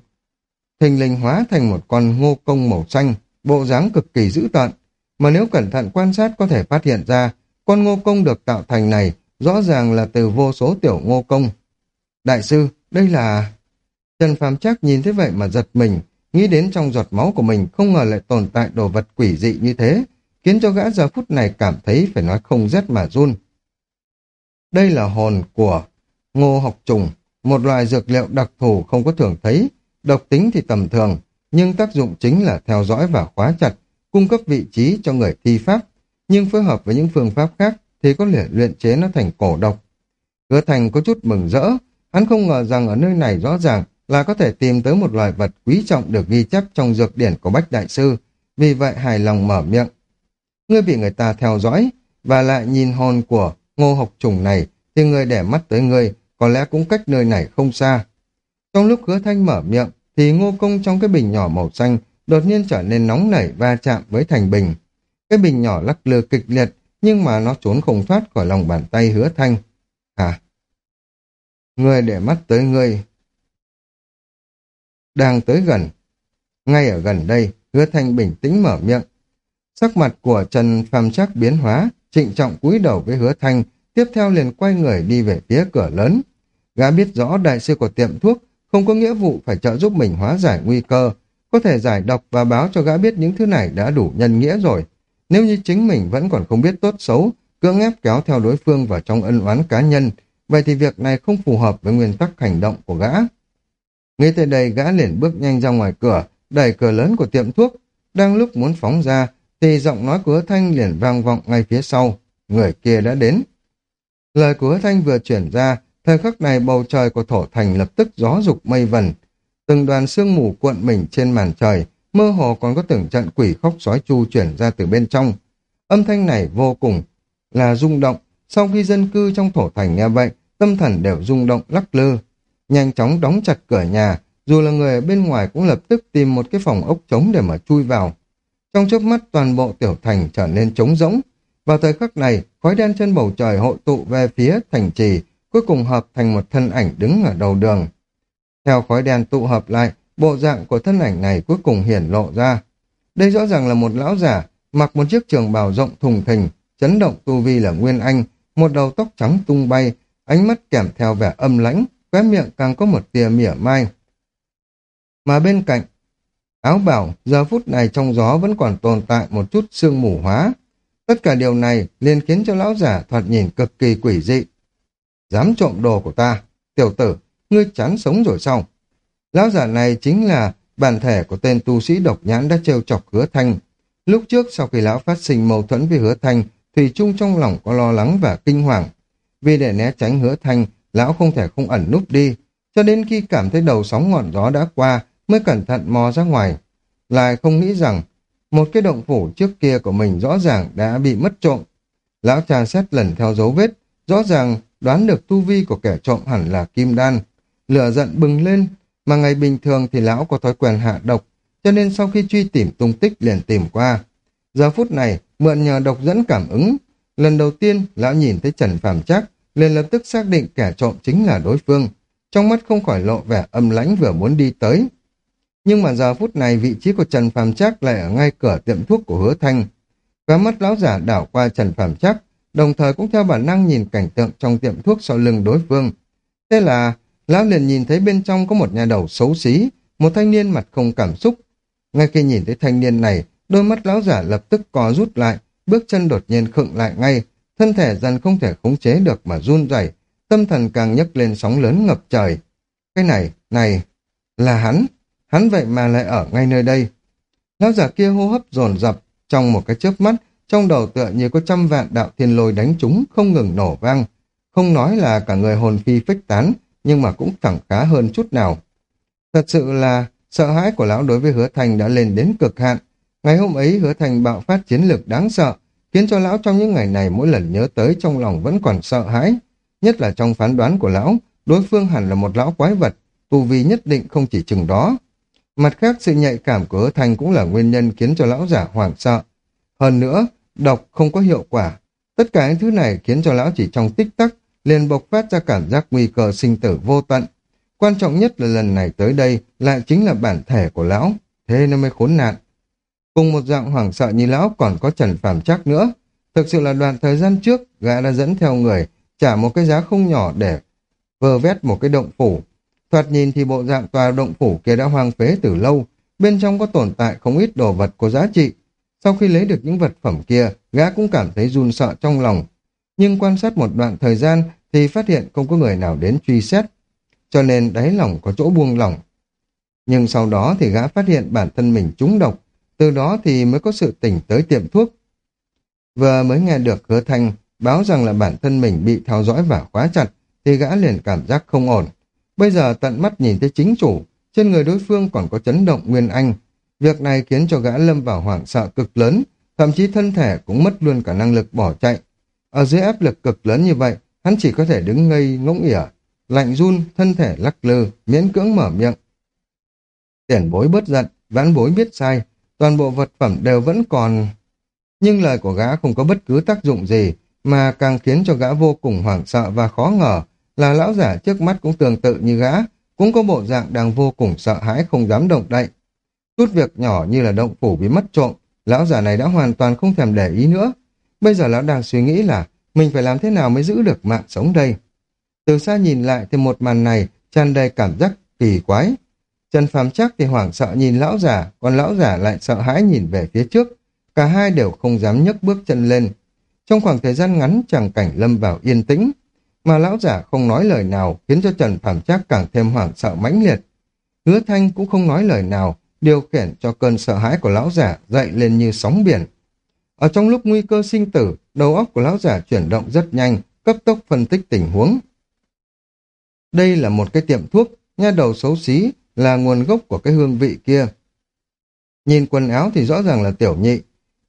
thình lình hóa thành một con ngô công màu xanh, bộ dáng cực kỳ dữ tợn. Mà nếu cẩn thận quan sát có thể phát hiện ra, con ngô công được tạo thành này rõ ràng là từ vô số tiểu ngô công. Đại sư, đây là... Trần Phàm chắc nhìn thấy vậy mà giật mình, nghĩ đến trong giọt máu của mình không ngờ lại tồn tại đồ vật quỷ dị như thế, khiến cho gã giờ phút này cảm thấy phải nói không rét mà run. Đây là hồn của ngô học trùng, một loài dược liệu đặc thù không có thường thấy, độc tính thì tầm thường, nhưng tác dụng chính là theo dõi và khóa chặt, cung cấp vị trí cho người thi pháp, nhưng phối hợp với những phương pháp khác thì có thể luyện chế nó thành cổ độc. Hứa Thành có chút mừng rỡ, hắn không ngờ rằng ở nơi này rõ ràng là có thể tìm tới một loài vật quý trọng được ghi chép trong dược điển của Bách Đại Sư, vì vậy hài lòng mở miệng. Ngươi bị người ta theo dõi, và lại nhìn hồn của ngô học trùng này, thì người để mắt tới ngươi, có lẽ cũng cách nơi này không xa. Trong lúc hứa thanh mở miệng, thì ngô công trong cái bình nhỏ màu xanh đột nhiên trở nên nóng nảy va chạm với thành bình. Cái bình nhỏ lắc lư kịch liệt, nhưng mà nó trốn không thoát khỏi lòng bàn tay hứa thanh. à, Người để mắt tới ngươi. Đang tới gần. Ngay ở gần đây, hứa thanh bình tĩnh mở miệng. Sắc mặt của Trần Phàm chắc biến hóa, trịnh trọng cúi đầu với hứa thanh, tiếp theo liền quay người đi về phía cửa lớn. Gã biết rõ đại sư của tiệm thuốc không có nghĩa vụ phải trợ giúp mình hóa giải nguy cơ, có thể giải độc và báo cho gã biết những thứ này đã đủ nhân nghĩa rồi. Nếu như chính mình vẫn còn không biết tốt xấu, cưỡng ép kéo theo đối phương vào trong ân oán cá nhân, vậy thì việc này không phù hợp với nguyên tắc hành động của gã. Ngay tới đây gã liền bước nhanh ra ngoài cửa, đẩy cửa lớn của tiệm thuốc. Đang lúc muốn phóng ra, thì giọng nói của hứa thanh liền vang vọng ngay phía sau. Người kia đã đến. Lời của hứa thanh vừa chuyển ra, thời khắc này bầu trời của thổ thành lập tức gió dục mây vần. Từng đoàn sương mù cuộn mình trên màn trời, mơ hồ còn có từng trận quỷ khóc sói chu chuyển ra từ bên trong. Âm thanh này vô cùng là rung động, sau khi dân cư trong thổ thành nghe vậy, tâm thần đều rung động lắc lư. Nhanh chóng đóng chặt cửa nhà, dù là người ở bên ngoài cũng lập tức tìm một cái phòng ốc trống để mà chui vào. Trong chớp mắt toàn bộ tiểu thành trở nên trống rỗng. Vào thời khắc này, khói đen trên bầu trời hội tụ về phía thành trì, cuối cùng hợp thành một thân ảnh đứng ở đầu đường. Theo khói đen tụ hợp lại, bộ dạng của thân ảnh này cuối cùng hiển lộ ra. Đây rõ ràng là một lão giả, mặc một chiếc trường bào rộng thùng thình, chấn động tu vi là Nguyên Anh, một đầu tóc trắng tung bay, ánh mắt kèm theo vẻ âm lãnh, khóe miệng càng có một tia mỉa mai. Mà bên cạnh, áo bảo giờ phút này trong gió vẫn còn tồn tại một chút sương mù hóa. Tất cả điều này liền khiến cho lão giả thoạt nhìn cực kỳ quỷ dị. Dám trộm đồ của ta, tiểu tử, ngươi chán sống rồi sao? Lão giả này chính là bản thể của tên tu sĩ độc nhãn đã trêu chọc hứa thanh. Lúc trước sau khi lão phát sinh mâu thuẫn với hứa thanh, Thủy chung trong lòng có lo lắng và kinh hoàng. Vì để né tránh hứa thanh, lão không thể không ẩn núp đi, cho đến khi cảm thấy đầu sóng ngọn gió đã qua mới cẩn thận mò ra ngoài. Lại không nghĩ rằng một cái động phủ trước kia của mình rõ ràng đã bị mất trộm. Lão tra xét lần theo dấu vết, rõ ràng đoán được tu vi của kẻ trộm hẳn là kim đan. Lửa giận bừng lên, mà ngày bình thường thì lão có thói quen hạ độc, cho nên sau khi truy tìm tung tích liền tìm qua. Giờ phút này, mượn nhờ độc dẫn cảm ứng, lần đầu tiên lão nhìn thấy Trần Phạm Trác liền lập tức xác định kẻ trộm chính là đối phương. Trong mắt không khỏi lộ vẻ âm lãnh vừa muốn đi tới. Nhưng mà giờ phút này vị trí của Trần Phạm Trác lại ở ngay cửa tiệm thuốc của Hứa Thanh. Và mắt lão giả đảo qua Trần Phạm Trác, đồng thời cũng theo bản năng nhìn cảnh tượng trong tiệm thuốc sau lưng đối phương. Thế là lão liền nhìn thấy bên trong có một nhà đầu xấu xí, một thanh niên mặt không cảm xúc. Ngay khi nhìn thấy thanh niên này, đôi mắt lão giả lập tức co rút lại, bước chân đột nhiên khựng lại ngay, thân thể dần không thể khống chế được mà run rẩy, tâm thần càng nhấc lên sóng lớn ngập trời. Cái này, này, là hắn, hắn vậy mà lại ở ngay nơi đây. Lão giả kia hô hấp dồn dập trong một cái chớp mắt, trong đầu tựa như có trăm vạn đạo thiên lôi đánh trúng không ngừng nổ vang. Không nói là cả người hồn phi phách tán, nhưng mà cũng chẳng khá hơn chút nào. Thật sự là sợ hãi của lão đối với hứa thành đã lên đến cực hạn. Ngày hôm ấy hứa thành bạo phát chiến lược đáng sợ, khiến cho lão trong những ngày này mỗi lần nhớ tới trong lòng vẫn còn sợ hãi. Nhất là trong phán đoán của lão, đối phương hẳn là một lão quái vật, tu vi nhất định không chỉ chừng đó. Mặt khác, sự nhạy cảm của hứa thành cũng là nguyên nhân khiến cho lão giả hoảng sợ. Hơn nữa, độc không có hiệu quả. Tất cả những thứ này khiến cho lão chỉ trong tích tắc liền bộc phát ra cảm giác nguy cơ sinh tử vô tận. Quan trọng nhất là lần này tới đây lại chính là bản thể của lão, thế nó mới khốn nạn. Cùng một dạng hoảng sợ như lão còn có Trần Phàm chắc nữa. Thực sự là đoạn thời gian trước, gã đã dẫn theo người, trả một cái giá không nhỏ để vơ vét một cái động phủ. Thoạt nhìn thì bộ dạng tòa động phủ kia đã hoang phế từ lâu, bên trong có tồn tại không ít đồ vật có giá trị. Sau khi lấy được những vật phẩm kia, gã cũng cảm thấy run sợ trong lòng. Nhưng quan sát một đoạn thời gian thì phát hiện không có người nào đến truy xét, cho nên đáy lòng có chỗ buông lỏng. Nhưng sau đó thì gã phát hiện bản thân mình trúng độc, từ đó thì mới có sự tỉnh tới tiệm thuốc. Vừa mới nghe được hứa thanh báo rằng là bản thân mình bị theo dõi và khóa chặt, thì gã liền cảm giác không ổn. Bây giờ tận mắt nhìn thấy chính chủ, trên người đối phương còn có chấn động nguyên anh. Việc này khiến cho gã lâm vào hoảng sợ cực lớn, thậm chí thân thể cũng mất luôn cả năng lực bỏ chạy. Ở dưới áp lực cực lớn như vậy, hắn chỉ có thể đứng ngây ngỗng ỉa, lạnh run, thân thể lắc lư, miễn cưỡng mở miệng. Tiền bối bớt giận, vãn bối biết sai, toàn bộ vật phẩm đều vẫn còn. Nhưng lời của gã không có bất cứ tác dụng gì, mà càng khiến cho gã vô cùng hoảng sợ và khó ngờ là lão giả trước mắt cũng tương tự như gã, cũng có bộ dạng đang vô cùng sợ hãi không dám động đậy. Chút việc nhỏ như là động phủ bị mất trộm, lão giả này đã hoàn toàn không thèm để ý nữa. Bây giờ lão đang suy nghĩ là mình phải làm thế nào mới giữ được mạng sống đây. Từ xa nhìn lại thì một màn này tràn đầy cảm giác kỳ quái. Trần Phàm chắc thì hoảng sợ nhìn lão giả, còn lão giả lại sợ hãi nhìn về phía trước. Cả hai đều không dám nhấc bước chân lên. Trong khoảng thời gian ngắn chẳng cảnh lâm vào yên tĩnh, mà lão giả không nói lời nào khiến cho Trần Phạm chắc càng thêm hoảng sợ mãnh liệt. Hứa Thanh cũng không nói lời nào, điều khiển cho cơn sợ hãi của lão giả dậy lên như sóng biển. Ở trong lúc nguy cơ sinh tử, đầu óc của lão giả chuyển động rất nhanh, cấp tốc phân tích tình huống. Đây là một cái tiệm thuốc, nha đầu xấu xí, là nguồn gốc của cái hương vị kia. Nhìn quần áo thì rõ ràng là tiểu nhị.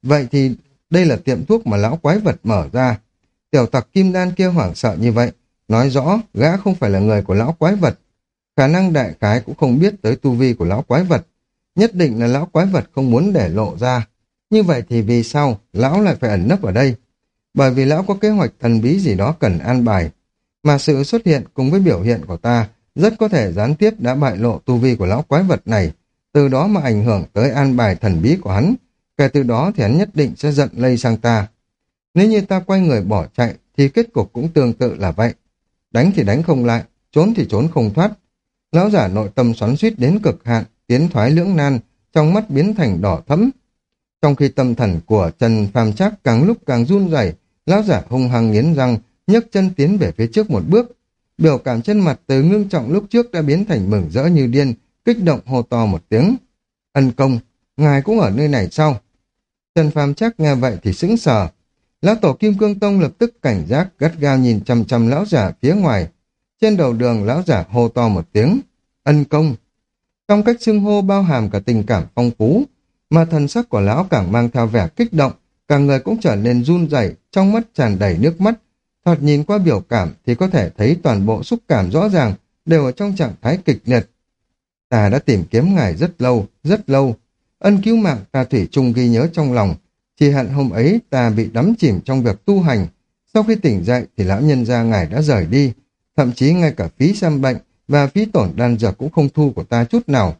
Vậy thì đây là tiệm thuốc mà lão quái vật mở ra. Tiểu tặc kim đan kia hoảng sợ như vậy, nói rõ gã không phải là người của lão quái vật. Khả năng đại khái cũng không biết tới tu vi của lão quái vật. Nhất định là lão quái vật không muốn để lộ ra. Như vậy thì vì sao lão lại phải ẩn nấp ở đây? Bởi vì lão có kế hoạch thần bí gì đó cần an bài. Mà sự xuất hiện cùng với biểu hiện của ta rất có thể gián tiếp đã bại lộ tu vi của lão quái vật này. từ đó mà ảnh hưởng tới an bài thần bí của hắn. Kể từ đó thì hắn nhất định sẽ giận lây sang ta. Nếu như ta quay người bỏ chạy thì kết cục cũng tương tự là vậy. Đánh thì đánh không lại, trốn thì trốn không thoát. Lão giả nội tâm xoắn suýt đến cực hạn, tiến thoái lưỡng nan, trong mắt biến thành đỏ thẫm. Trong khi tâm thần của Trần Phàm Trác càng lúc càng run rẩy, lão giả hung hăng nghiến răng, nhấc chân tiến về phía trước một bước. Biểu cảm trên mặt từ ngưng trọng lúc trước đã biến thành mừng rỡ như điên, kích động hô to một tiếng. Ân công, ngài cũng ở nơi này sao? Trần Phàm Trác nghe vậy thì sững sờ. Lão tổ Kim Cương Tông lập tức cảnh giác gắt gao nhìn chăm chăm lão giả phía ngoài. Trên đầu đường lão giả hô to một tiếng. Ân công. Trong cách xưng hô bao hàm cả tình cảm phong phú, mà thần sắc của lão càng mang theo vẻ kích động, cả người cũng trở nên run rẩy, trong mắt tràn đầy nước mắt. Thoạt nhìn qua biểu cảm thì có thể thấy toàn bộ xúc cảm rõ ràng đều ở trong trạng thái kịch liệt. Ta đã tìm kiếm ngài rất lâu, rất lâu. Ân cứu mạng ta thủy chung ghi nhớ trong lòng. Chỉ hận hôm ấy ta bị đắm chìm trong việc tu hành. Sau khi tỉnh dậy thì lão nhân gia ngài đã rời đi. Thậm chí ngay cả phí xăm bệnh và phí tổn đan dược cũng không thu của ta chút nào.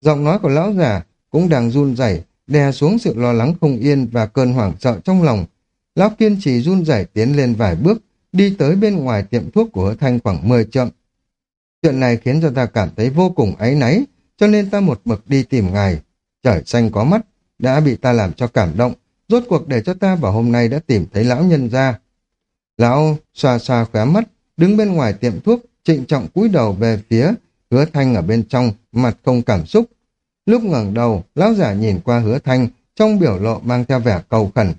Giọng nói của lão già cũng đang run rẩy đè xuống sự lo lắng không yên và cơn hoảng sợ trong lòng. Lão kiên trì run rẩy tiến lên vài bước, đi tới bên ngoài tiệm thuốc của hứa thanh khoảng 10 trượng. Chuyện này khiến cho ta cảm thấy vô cùng áy náy, cho nên ta một mực đi tìm ngài. Trời xanh có mắt, đã bị ta làm cho cảm động, rốt cuộc để cho ta vào hôm nay đã tìm thấy lão nhân ra. Lão xoa xoa khóe mắt, đứng bên ngoài tiệm thuốc, trịnh trọng cúi đầu về phía, hứa thanh ở bên trong, mặt không cảm xúc. Lúc ngẩng đầu, lão giả nhìn qua hứa thanh, trong biểu lộ mang theo vẻ cầu khẩn.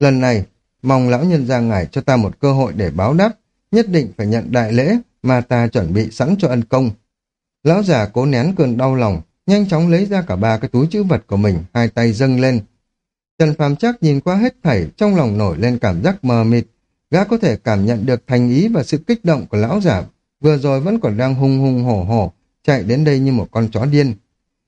Lần này, mong lão nhân ra ngài cho ta một cơ hội để báo đáp, nhất định phải nhận đại lễ mà ta chuẩn bị sẵn cho ân công. Lão giả cố nén cơn đau lòng, nhanh chóng lấy ra cả ba cái túi chữ vật của mình, hai tay dâng lên. Trần Phàm chắc nhìn qua hết thảy, trong lòng nổi lên cảm giác mờ mịt, gã có thể cảm nhận được thành ý và sự kích động của lão giả, vừa rồi vẫn còn đang hung hung hổ hổ, chạy đến đây như một con chó điên.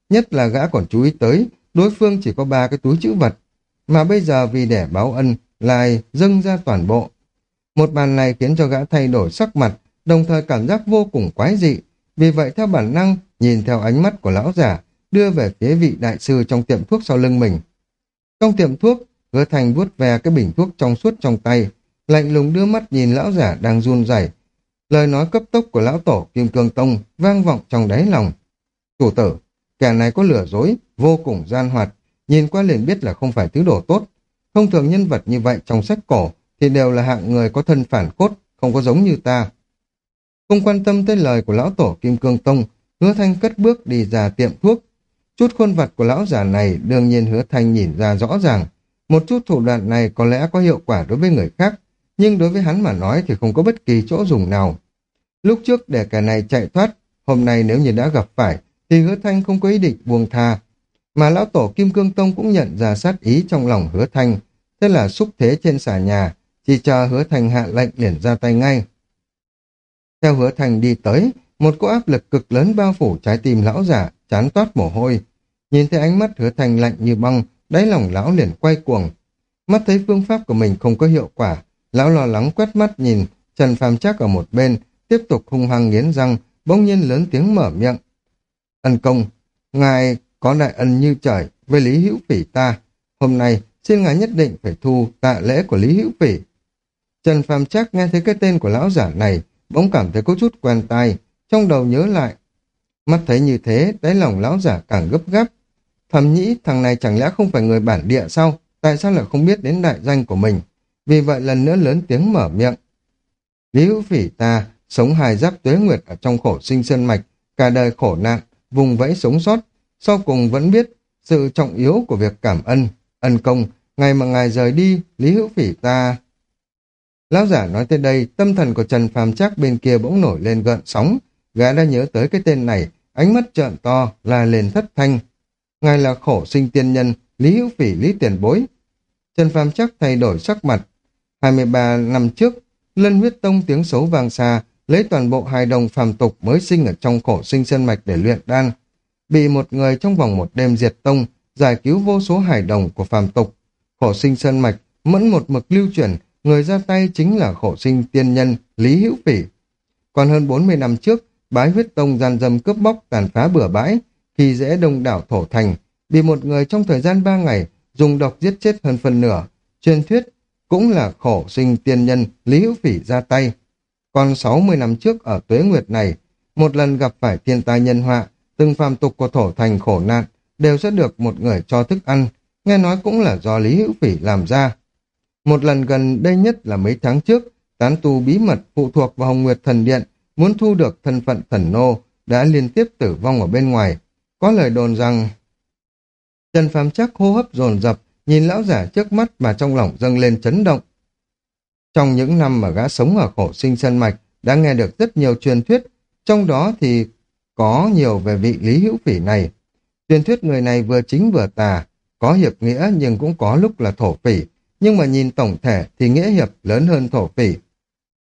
Nhất là gã còn chú ý tới, đối phương chỉ có ba cái túi chữ vật, mà bây giờ vì để báo ân, lại dâng ra toàn bộ. Một bàn này khiến cho gã thay đổi sắc mặt, đồng thời cảm giác vô cùng quái dị, vì vậy theo bản năng, nhìn theo ánh mắt của lão giả, đưa về phía vị đại sư trong tiệm thuốc sau lưng mình. Trong tiệm thuốc, hứa thành vuốt ve cái bình thuốc trong suốt trong tay, lạnh lùng đưa mắt nhìn lão giả đang run rẩy. Lời nói cấp tốc của lão tổ Kim Cương Tông vang vọng trong đáy lòng. Chủ tử, kẻ này có lừa dối, vô cùng gian hoạt, nhìn qua liền biết là không phải thứ đồ tốt. Thông thường nhân vật như vậy trong sách cổ thì đều là hạng người có thân phản cốt, không có giống như ta. Không quan tâm tới lời của lão tổ Kim Cương Tông, hứa thanh cất bước đi ra tiệm thuốc. Chút khuôn vật của lão già này đương nhiên hứa thanh nhìn ra rõ ràng. Một chút thủ đoạn này có lẽ có hiệu quả đối với người khác, nhưng đối với hắn mà nói thì không có bất kỳ chỗ dùng nào. Lúc trước để kẻ này chạy thoát, hôm nay nếu như đã gặp phải, thì hứa thanh không có ý định buông tha. Mà lão tổ Kim Cương Tông cũng nhận ra sát ý trong lòng hứa thanh, thế là xúc thế trên xà nhà, chỉ chờ hứa thanh hạ lệnh liền ra tay ngay. Theo hứa thanh đi tới, một cỗ áp lực cực lớn bao phủ trái tim lão giả, chán toát mồ hôi. Nhìn thấy ánh mắt hứa thanh lạnh như băng, đáy lòng lão liền quay cuồng. Mắt thấy phương pháp của mình không có hiệu quả, lão lo lắng quét mắt nhìn, Trần Phàm chắc ở một bên, tiếp tục hung hăng nghiến răng, bỗng nhiên lớn tiếng mở miệng. Ân công, ngài có đại ân như trời với Lý Hữu Phỉ ta. Hôm nay, xin ngài nhất định phải thu tạ lễ của Lý Hữu Phỉ. Trần Phàm chắc nghe thấy cái tên của lão giả này, bỗng cảm thấy có chút quen tai, trong đầu nhớ lại. Mắt thấy như thế, đáy lòng lão giả càng gấp gáp. Thầm nhĩ thằng này chẳng lẽ không phải người bản địa sao? Tại sao lại không biết đến đại danh của mình? Vì vậy lần nữa lớn tiếng mở miệng. Lý hữu phỉ ta, sống hài giáp tuế nguyệt ở trong khổ sinh sơn mạch, cả đời khổ nạn, vùng vẫy sống sót, sau cùng vẫn biết sự trọng yếu của việc cảm ân, ân công, ngày mà ngài rời đi, Lý Hữu Phỉ ta... Lão giả nói tới đây, tâm thần của Trần Phàm chắc bên kia bỗng nổi lên gợn sóng, gã đã nhớ tới cái tên này, ánh mắt trợn to, là lên thất thanh. Ngài là khổ sinh tiên nhân, Lý Hữu Phỉ Lý Tiền Bối. Trần Phàm chắc thay đổi sắc mặt. 23 năm trước, Lân huyết tông tiếng xấu vang xa, lấy toàn bộ hài đồng phàm tục mới sinh ở trong khổ sinh sơn mạch để luyện đan. Bị một người trong vòng một đêm diệt tông, giải cứu vô số hài đồng của phàm tục. Khổ sinh sơn mạch, mẫn một mực lưu truyền, người ra tay chính là khổ sinh tiên nhân Lý Hữu Phỉ. Còn hơn 40 năm trước, bái huyết tông gian dâm cướp bóc tàn phá bừa bãi, khi dễ đông đảo thổ thành, bị một người trong thời gian ba ngày dùng độc giết chết hơn phần nửa. Truyền thuyết cũng là khổ sinh tiên nhân Lý Hữu Phỉ ra tay. Còn 60 năm trước ở tuế nguyệt này, một lần gặp phải thiên tai nhân họa, từng phàm tục của thổ thành khổ nạn, đều sẽ được một người cho thức ăn, nghe nói cũng là do Lý Hữu Phỉ làm ra. Một lần gần đây nhất là mấy tháng trước, tán tu bí mật phụ thuộc vào Hồng Nguyệt Thần Điện, muốn thu được thân phận thần nô, đã liên tiếp tử vong ở bên ngoài. Có lời đồn rằng Trần Phàm chắc hô hấp dồn dập, nhìn lão giả trước mắt mà trong lòng dâng lên chấn động. Trong những năm mà gã sống ở khổ sinh sân mạch, đã nghe được rất nhiều truyền thuyết, trong đó thì có nhiều về vị Lý Hữu Phỉ này. Truyền thuyết người này vừa chính vừa tà, có hiệp nghĩa nhưng cũng có lúc là thổ phỉ, nhưng mà nhìn tổng thể thì nghĩa hiệp lớn hơn thổ phỉ.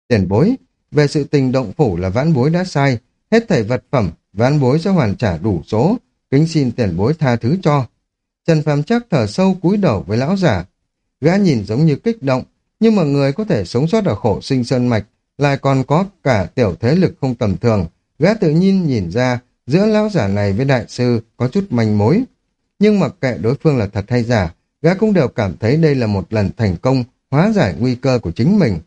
Tiền bối, về sự tình động phủ là vãn bối đã sai, hết thảy vật phẩm, vãn bối sẽ hoàn trả đủ số, kính xin tiền bối tha thứ cho. Trần Phàm chắc thở sâu cúi đầu với lão giả. Gã nhìn giống như kích động, nhưng mà người có thể sống sót ở khổ sinh sơn mạch, lại còn có cả tiểu thế lực không tầm thường. Gã tự nhiên nhìn ra, giữa lão giả này với đại sư có chút manh mối. Nhưng mặc kệ đối phương là thật hay giả, gã cũng đều cảm thấy đây là một lần thành công, hóa giải nguy cơ của chính mình.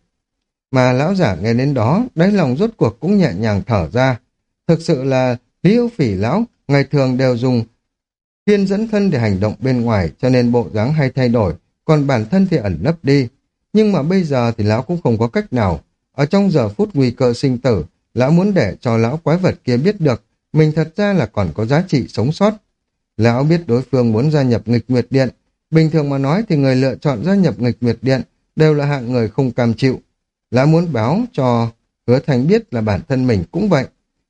Mà lão giả nghe đến đó, đáy lòng rốt cuộc cũng nhẹ nhàng thở ra. Thực sự là Lý Hữu Phỉ lão, ngày thường đều dùng thiên dẫn thân để hành động bên ngoài cho nên bộ dáng hay thay đổi, còn bản thân thì ẩn nấp đi. Nhưng mà bây giờ thì lão cũng không có cách nào. Ở trong giờ phút nguy cơ sinh tử, lão muốn để cho lão quái vật kia biết được mình thật ra là còn có giá trị sống sót. Lão biết đối phương muốn gia nhập nghịch nguyệt điện. Bình thường mà nói thì người lựa chọn gia nhập nghịch nguyệt điện đều là hạng người không cam chịu. Lão muốn báo cho hứa thành biết là bản thân mình cũng vậy.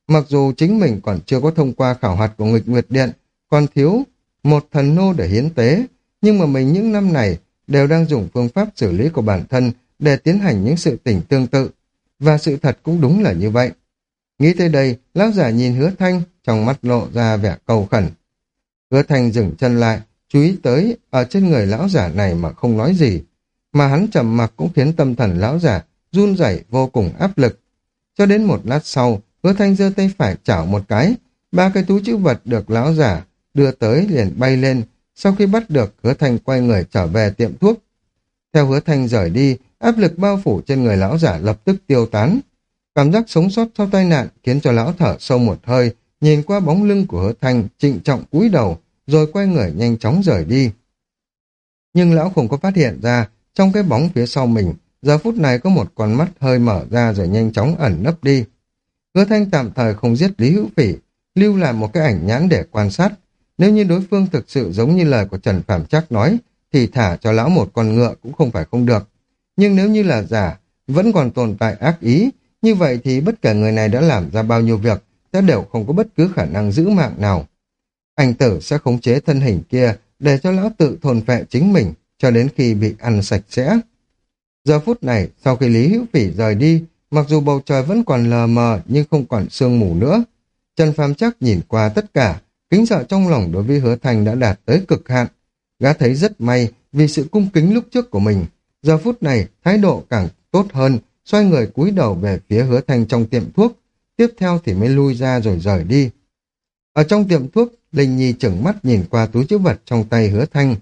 Mặc dù chính mình còn chưa có thông qua khảo hạt của nghịch nguyệt điện, còn thiếu một thần nô để hiến tế, nhưng mà mình những năm này đều đang dùng phương pháp xử lý của bản thân để tiến hành những sự tình tương tự. Và sự thật cũng đúng là như vậy. Nghĩ tới đây, lão giả nhìn hứa thanh, trong mắt lộ ra vẻ cầu khẩn. Hứa thanh dừng chân lại, chú ý tới ở trên người lão giả này mà không nói gì. Mà hắn trầm mặc cũng khiến tâm thần lão giả run rẩy vô cùng áp lực. Cho đến một lát sau, hứa thanh giơ tay phải chảo một cái, ba cái túi chữ vật được lão giả đưa tới liền bay lên, sau khi bắt được hứa thanh quay người trở về tiệm thuốc. Theo hứa thanh rời đi, áp lực bao phủ trên người lão giả lập tức tiêu tán. Cảm giác sống sót sau tai nạn khiến cho lão thở sâu một hơi, nhìn qua bóng lưng của hứa thanh trịnh trọng cúi đầu, rồi quay người nhanh chóng rời đi. Nhưng lão không có phát hiện ra, trong cái bóng phía sau mình, giờ phút này có một con mắt hơi mở ra rồi nhanh chóng ẩn nấp đi. Hứa thanh tạm thời không giết Lý Hữu Phỉ, lưu lại một cái ảnh nhãn để quan sát, nếu như đối phương thực sự giống như lời của Trần Phạm Trác nói, thì thả cho lão một con ngựa cũng không phải không được. Nhưng nếu như là giả, vẫn còn tồn tại ác ý, như vậy thì bất kể người này đã làm ra bao nhiêu việc, sẽ đều không có bất cứ khả năng giữ mạng nào. Anh tử sẽ khống chế thân hình kia để cho lão tự thôn phệ chính mình cho đến khi bị ăn sạch sẽ. Giờ phút này, sau khi Lý Hữu Phỉ rời đi, mặc dù bầu trời vẫn còn lờ mờ nhưng không còn sương mù nữa, Trần Phàm chắc nhìn qua tất cả, Kính sợ trong lòng đối với hứa thành đã đạt tới cực hạn. Gã thấy rất may vì sự cung kính lúc trước của mình. Giờ phút này, thái độ càng tốt hơn, xoay người cúi đầu về phía hứa thành trong tiệm thuốc. Tiếp theo thì mới lui ra rồi rời đi. Ở trong tiệm thuốc, Linh Nhi chừng mắt nhìn qua túi chữ vật trong tay hứa thanh.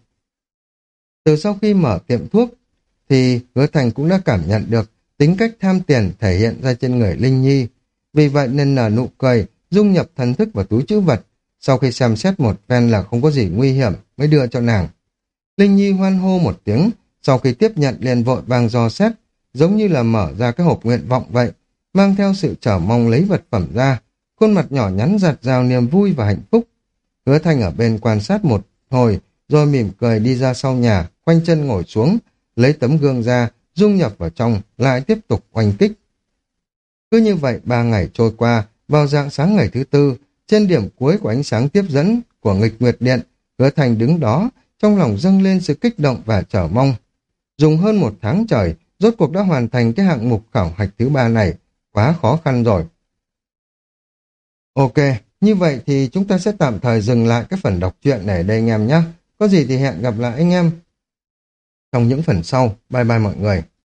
Từ sau khi mở tiệm thuốc, thì hứa thành cũng đã cảm nhận được tính cách tham tiền thể hiện ra trên người Linh Nhi. Vì vậy nên nở nụ cười, dung nhập thần thức vào túi chữ vật, sau khi xem xét một phen là không có gì nguy hiểm mới đưa cho nàng. Linh Nhi hoan hô một tiếng, sau khi tiếp nhận liền vội vàng dò xét, giống như là mở ra cái hộp nguyện vọng vậy, mang theo sự chờ mong lấy vật phẩm ra, khuôn mặt nhỏ nhắn giặt rào niềm vui và hạnh phúc. Hứa Thanh ở bên quan sát một hồi, rồi mỉm cười đi ra sau nhà, quanh chân ngồi xuống, lấy tấm gương ra, dung nhập vào trong, lại tiếp tục oanh kích. Cứ như vậy ba ngày trôi qua, vào dạng sáng ngày thứ tư, trên điểm cuối của ánh sáng tiếp dẫn của nghịch nguyệt điện, hứa thành đứng đó, trong lòng dâng lên sự kích động và chờ mong. Dùng hơn một tháng trời, rốt cuộc đã hoàn thành cái hạng mục khảo hạch thứ ba này, quá khó khăn rồi. Ok, như vậy thì chúng ta sẽ tạm thời dừng lại cái phần đọc truyện này đây anh em nhé. Có gì thì hẹn gặp lại anh em trong những phần sau. Bye bye mọi người.